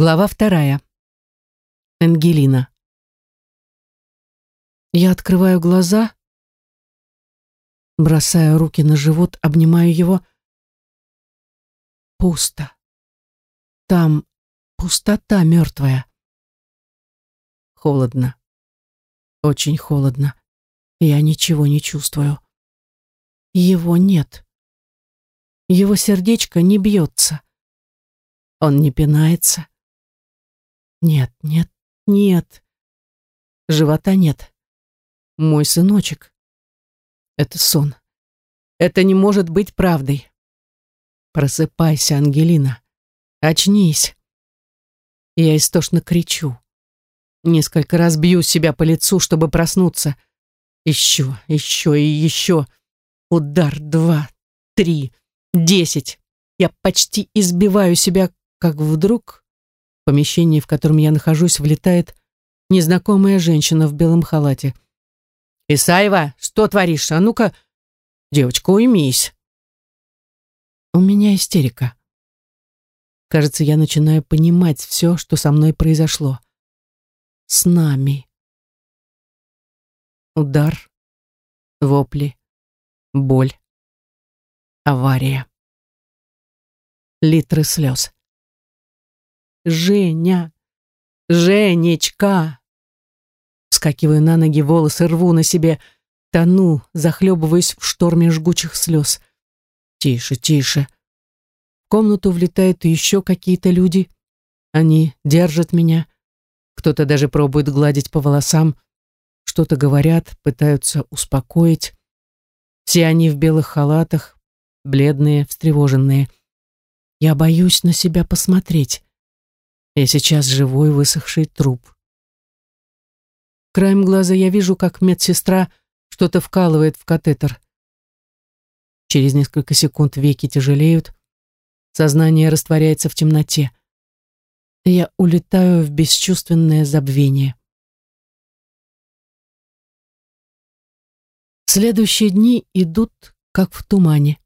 Глава вторая. Ангелина. Я открываю глаза, бросаю руки на живот, обнимаю его. Пусто. Там пустота мертвая. Холодно. Очень холодно. Я ничего не чувствую. Его нет. Его сердечко не бьется. Он не пинается. Нет, нет, нет. Живота нет. Мой сыночек. Это сон. Это не может быть правдой. Просыпайся, Ангелина. Очнись. Я истошно кричу. Несколько раз бью себя по лицу, чтобы проснуться. Еще, еще и еще. Удар два, три, десять. Я почти избиваю себя, как вдруг в помещении, в котором я нахожусь, влетает незнакомая женщина в белом халате. «Исаева, что творишь? А ну-ка, девочка, уймись!» У меня истерика. Кажется, я начинаю понимать все, что со мной произошло. С нами. Удар, вопли, боль, авария. Литры слез. «Женя! Женечка!» Вскакиваю на ноги, волосы рву на себе, тону, захлебываясь в шторме жгучих слез. «Тише, тише!» В комнату влетают еще какие-то люди. Они держат меня. Кто-то даже пробует гладить по волосам. Что-то говорят, пытаются успокоить. Все они в белых халатах, бледные, встревоженные. Я боюсь на себя посмотреть. Я сейчас живой высохший труп. Краем глаза я вижу, как медсестра что-то вкалывает в катетер. Через несколько секунд веки тяжелеют, сознание растворяется в темноте. Я улетаю в бесчувственное забвение. Следующие дни идут, как в тумане.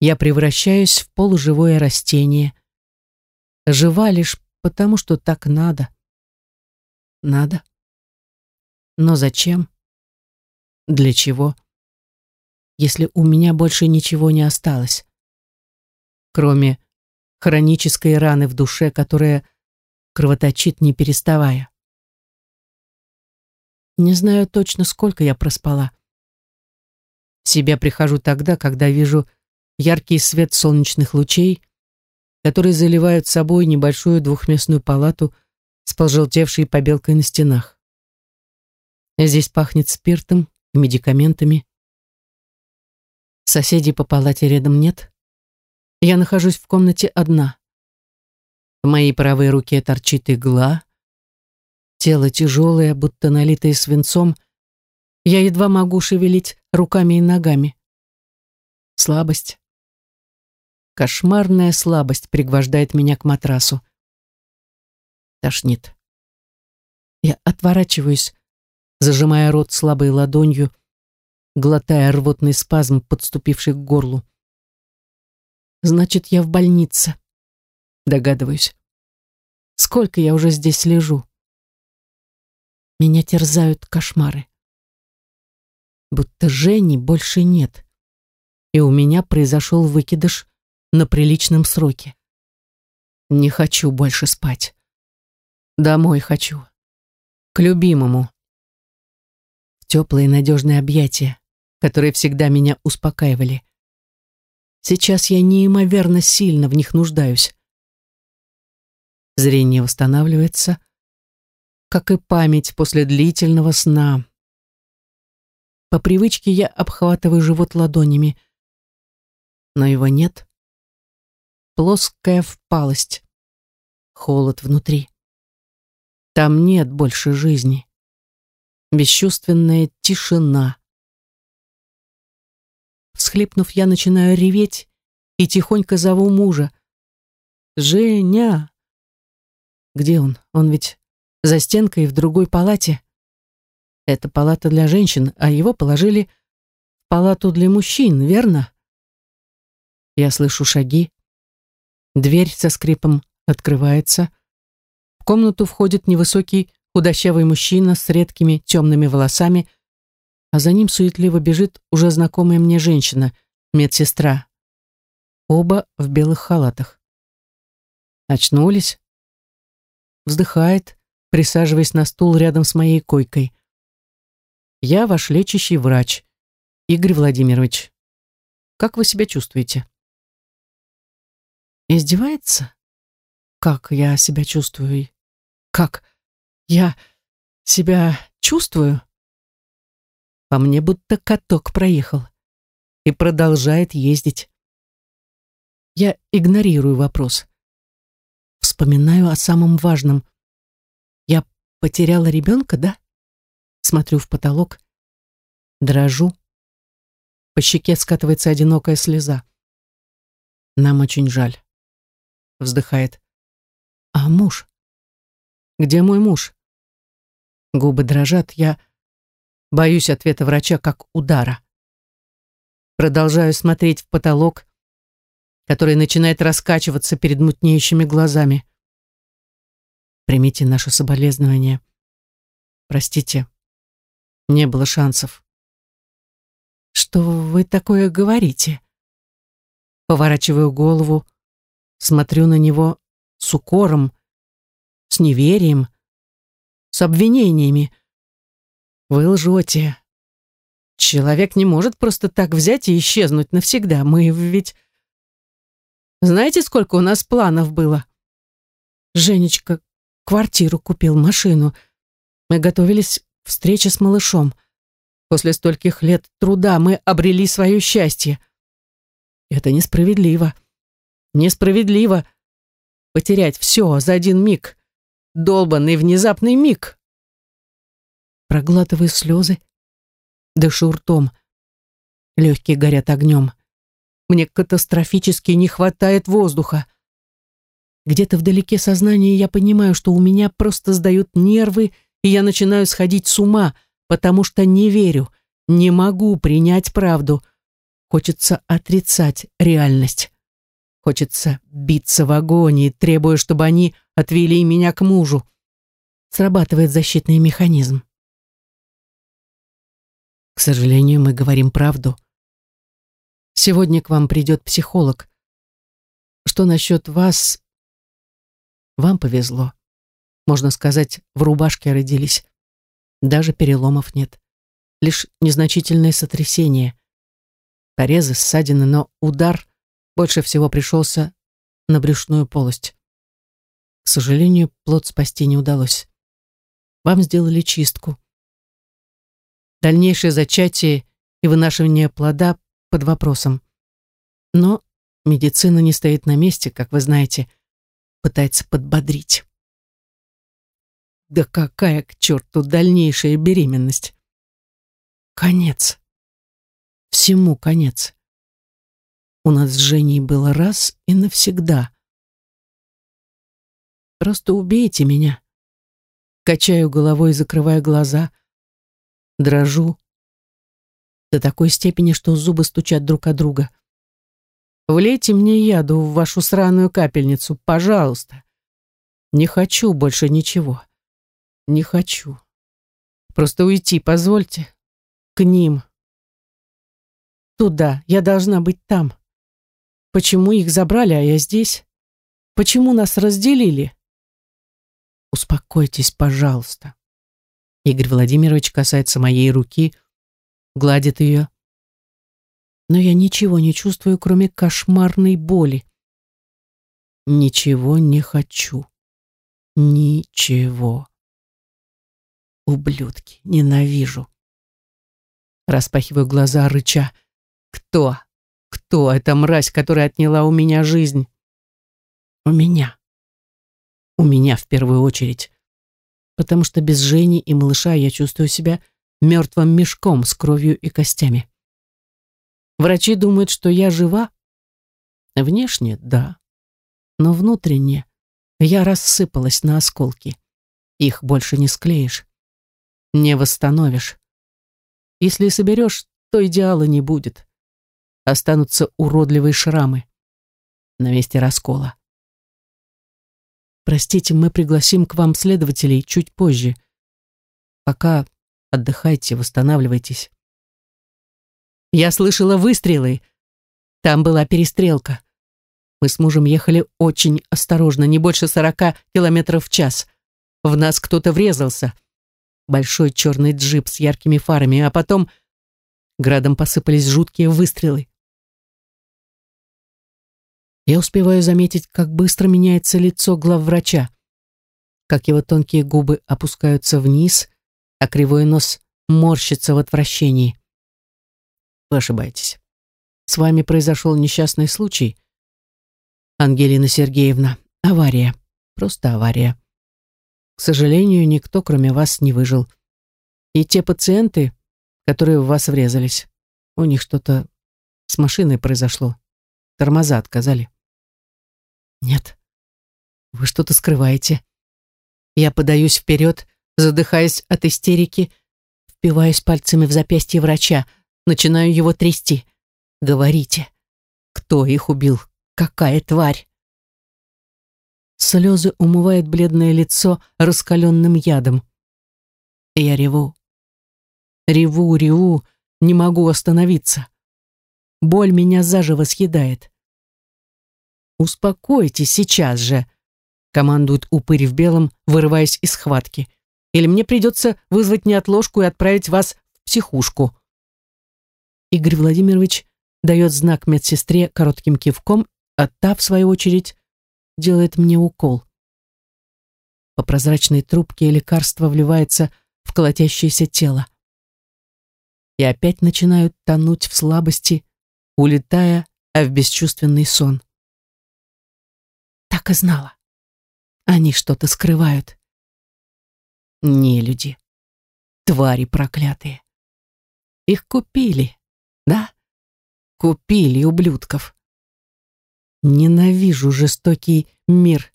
Я превращаюсь в полуживое растение — жива лишь потому, что так надо. Надо. Но зачем? Для чего? Если у меня больше ничего не осталось, кроме хронической раны в душе, которая кровоточит не переставая. Не знаю точно, сколько я проспала. В себя прихожу тогда, когда вижу яркий свет солнечных лучей, которые заливают собой небольшую двухместную палату с пожелтевшей побелкой на стенах. Здесь пахнет спиртом и медикаментами. Соседей по палате рядом нет. Я нахожусь в комнате одна. В моей правой руке торчит игла. Тело тяжелое, будто налитое свинцом. Я едва могу шевелить руками и ногами. Слабость. Кошмарная слабость пригвождает меня к матрасу. Тошнит. Я отворачиваюсь, зажимая рот слабой ладонью, глотая рвотный спазм, подступивший к горлу. Значит, я в больнице. Догадываюсь. Сколько я уже здесь лежу? Меня терзают кошмары. Будто Жени больше нет. И у меня произошел выкидыш на приличном сроке. Не хочу больше спать. Домой хочу. К любимому. Теплые надежные объятия, которые всегда меня успокаивали. Сейчас я неимоверно сильно в них нуждаюсь. Зрение восстанавливается, как и память после длительного сна. По привычке я обхватываю живот ладонями, но его нет плоская впалость, холод внутри. Там нет больше жизни. Бесчувственная тишина. Всхлипнув, я начинаю реветь и тихонько зову мужа. «Женя!» Где он? Он ведь за стенкой в другой палате. Это палата для женщин, а его положили в палату для мужчин, верно? Я слышу шаги, Дверь со скрипом открывается. В комнату входит невысокий худощавый мужчина с редкими темными волосами, а за ним суетливо бежит уже знакомая мне женщина, медсестра. Оба в белых халатах. Очнулись. Вздыхает, присаживаясь на стул рядом с моей койкой. Я ваш лечащий врач, Игорь Владимирович. Как вы себя чувствуете? Издевается? Как я себя чувствую? Как я себя чувствую? По мне будто каток проехал и продолжает ездить. Я игнорирую вопрос. Вспоминаю о самом важном. Я потеряла ребенка, да? Смотрю в потолок, дрожу. По щеке скатывается одинокая слеза. Нам очень жаль. Вздыхает. А муж? Где мой муж? Губы дрожат, я боюсь ответа врача как удара. Продолжаю смотреть в потолок, который начинает раскачиваться перед мутнеющими глазами. Примите наше соболезнование. Простите, не было шансов. Что вы такое говорите? Поворачиваю голову, смотрю на него с укором, с неверием, с обвинениями. Вы лжете. Человек не может просто так взять и исчезнуть навсегда. Мы ведь знаете, сколько у нас планов было? Женечка квартиру купил, машину. Мы готовились к встрече с малышом. После стольких лет труда мы обрели свое счастье. Это несправедливо. Несправедливо потерять все за один миг. Долбанный внезапный миг. Проглатываю слезы, дышу ртом. Легкие горят огнем. Мне катастрофически не хватает воздуха. Где-то вдалеке сознания я понимаю, что у меня просто сдают нервы, и я начинаю сходить с ума, потому что не верю, не могу принять правду. Хочется отрицать реальность. Хочется биться в агонии, требуя, чтобы они отвели меня к мужу. Срабатывает защитный механизм. К сожалению, мы говорим правду. Сегодня к вам придет психолог. Что насчет вас? Вам повезло. Можно сказать, в рубашке родились. Даже переломов нет. Лишь незначительное сотрясение. Порезы, ссадины, но удар больше всего пришелся на брюшную полость. К сожалению, плод спасти не удалось. Вам сделали чистку. Дальнейшее зачатие и вынашивание плода под вопросом. Но медицина не стоит на месте, как вы знаете, пытается подбодрить. Да какая к черту дальнейшая беременность? Конец. Всему конец. У нас с Женей было раз и навсегда. Просто убейте меня. Качаю головой, закрывая глаза. Дрожу, до такой степени, что зубы стучат друг от друга. Влейте мне яду в вашу сраную капельницу, пожалуйста. Не хочу больше ничего. Не хочу. Просто уйти, позвольте. К ним. Туда. Я должна быть там. Почему их забрали, а я здесь? Почему нас разделили? Успокойтесь, пожалуйста. Игорь Владимирович касается моей руки, гладит ее. Но я ничего не чувствую, кроме кошмарной боли. Ничего не хочу. Ничего. Ублюдки, ненавижу. Распахиваю глаза, рыча. Кто? Кто эта мразь, которая отняла у меня жизнь? У меня. У меня в первую очередь. Потому что без Жени и малыша я чувствую себя мертвым мешком с кровью и костями. Врачи думают, что я жива. Внешне — да. Но внутренне я рассыпалась на осколки. Их больше не склеишь. Не восстановишь. Если соберешь, то идеала не будет. Останутся уродливые шрамы на месте раскола. Простите, мы пригласим к вам следователей чуть позже. Пока отдыхайте, восстанавливайтесь. Я слышала выстрелы. Там была перестрелка. Мы с мужем ехали очень осторожно, не больше сорока километров в час. В нас кто-то врезался. Большой черный джип с яркими фарами, а потом градом посыпались жуткие выстрелы. Я успеваю заметить, как быстро меняется лицо главврача, как его тонкие губы опускаются вниз, а кривой нос морщится в отвращении. Вы ошибаетесь. С вами произошел несчастный случай. Ангелина Сергеевна, авария. Просто авария. К сожалению, никто, кроме вас, не выжил. И те пациенты, которые в вас врезались, у них что-то с машиной произошло. Тормоза отказали. Нет, вы что-то скрываете. Я подаюсь вперед, задыхаясь от истерики, впиваюсь пальцами в запястье врача, начинаю его трясти. Говорите, кто их убил? Какая тварь? Слезы умывают бледное лицо раскаленным ядом. Я реву. Реву, реву, не могу остановиться. Боль меня заживо съедает. «Успокойтесь сейчас же», — командует упырь в белом, вырываясь из схватки. «Или мне придется вызвать неотложку и отправить вас в психушку». Игорь Владимирович дает знак медсестре коротким кивком, а та, в свою очередь, делает мне укол. По прозрачной трубке лекарство вливается в колотящееся тело. И опять начинаю тонуть в слабости, улетая, а в бесчувственный сон. Так и знала. Они что-то скрывают. Не люди. Твари проклятые. Их купили, да? Купили ублюдков. Ненавижу жестокий мир.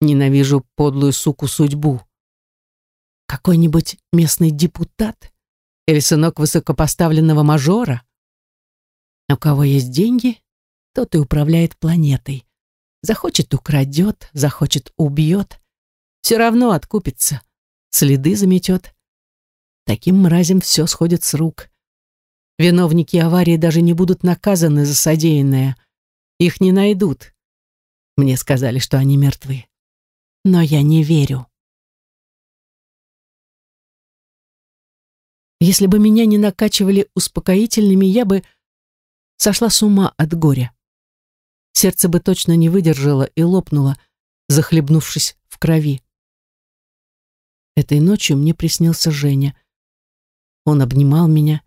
Ненавижу подлую суку судьбу. Какой-нибудь местный депутат? Или сынок высокопоставленного мажора? У кого есть деньги, тот и управляет планетой. Захочет — украдет, захочет — убьет. Все равно откупится, следы заметет. Таким мразям все сходит с рук. Виновники аварии даже не будут наказаны за содеянное — их не найдут. Мне сказали, что они мертвы. Но я не верю. Если бы меня не накачивали успокоительными, я бы сошла с ума от горя. Сердце бы точно не выдержало и лопнуло, захлебнувшись в крови. Этой ночью мне приснился Женя. Он обнимал меня,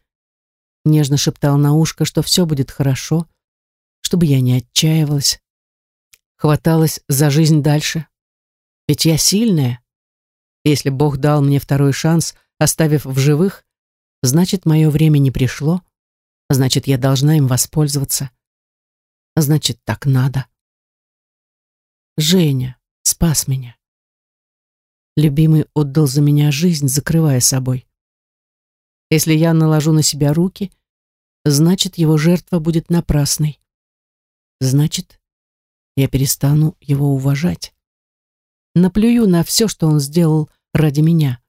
нежно шептал на ушко, что все будет хорошо, чтобы я не отчаивалась, хваталась за жизнь дальше. Ведь я сильная. Если Бог дал мне второй шанс, оставив в живых, значит, мое время не пришло, значит, я должна им воспользоваться. Значит, так надо. Женя спас меня. Любимый отдал за меня жизнь, закрывая собой. Если я наложу на себя руки, значит, его жертва будет напрасной значит, я перестану его уважать. Наплюю на все, что он сделал ради меня.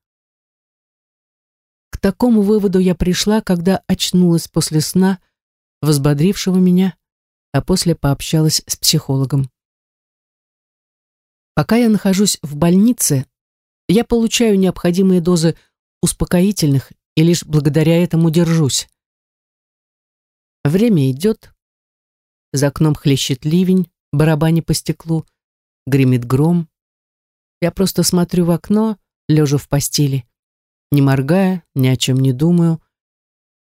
К такому выводу я пришла, когда очнулась после сна, взбодрившего меня, а после пообщалась с психологом. Пока я нахожусь в больнице, я получаю необходимые дозы успокоительных и лишь благодаря этому держусь. Время идет, за окном хлещет ливень, барабаня по стеклу, гремит гром. Я просто смотрю в окно, лежа в постели, не моргая, ни о чем не думаю,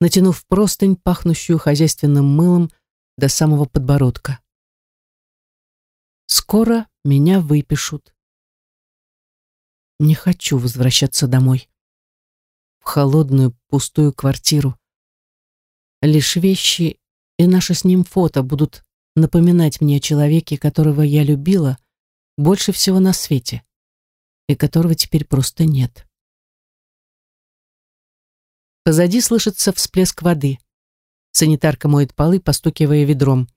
натянув простынь, пахнущую хозяйственным мылом до самого подбородка. Скоро меня выпишут. Не хочу возвращаться домой. В холодную, пустую квартиру. Лишь вещи и наше с ним фото будут напоминать мне о человеке, которого я любила больше всего на свете и которого теперь просто нет. Позади слышится всплеск воды. Санитарка моет полы, постукивая ведром.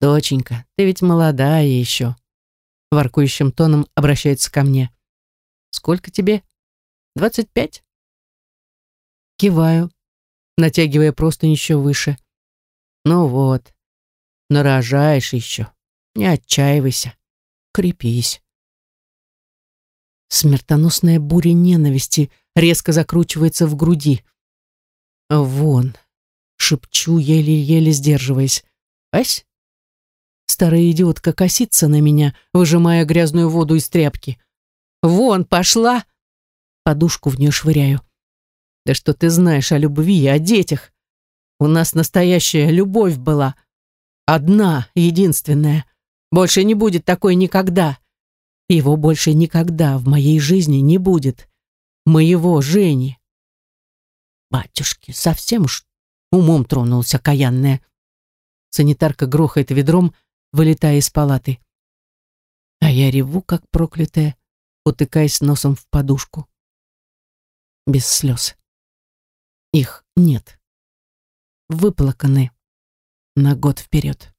«Доченька, ты ведь молодая еще», воркующим тоном обращается ко мне. Сколько тебе? Двадцать пять? Киваю, натягивая просто еще выше. Ну вот, нарожаешь еще. Не отчаивайся. Крепись. Смертоносная буря ненависти резко закручивается в груди. Вон, шепчу, еле-еле сдерживаясь. Ась? Старая идиотка косится на меня, выжимая грязную воду из тряпки. Вон, пошла! Подушку в нее швыряю. Да что ты знаешь о любви, о детях? У нас настоящая любовь была. Одна, единственная. Больше не будет такой никогда. Его больше никогда в моей жизни не будет. Моего Жени. Батюшки, совсем уж умом тронулся каянная. Санитарка грохает ведром, вылетая из палаты. А я реву, как проклятая, утыкаясь носом в подушку. Без слез. Их нет. Выплаканы на год вперед.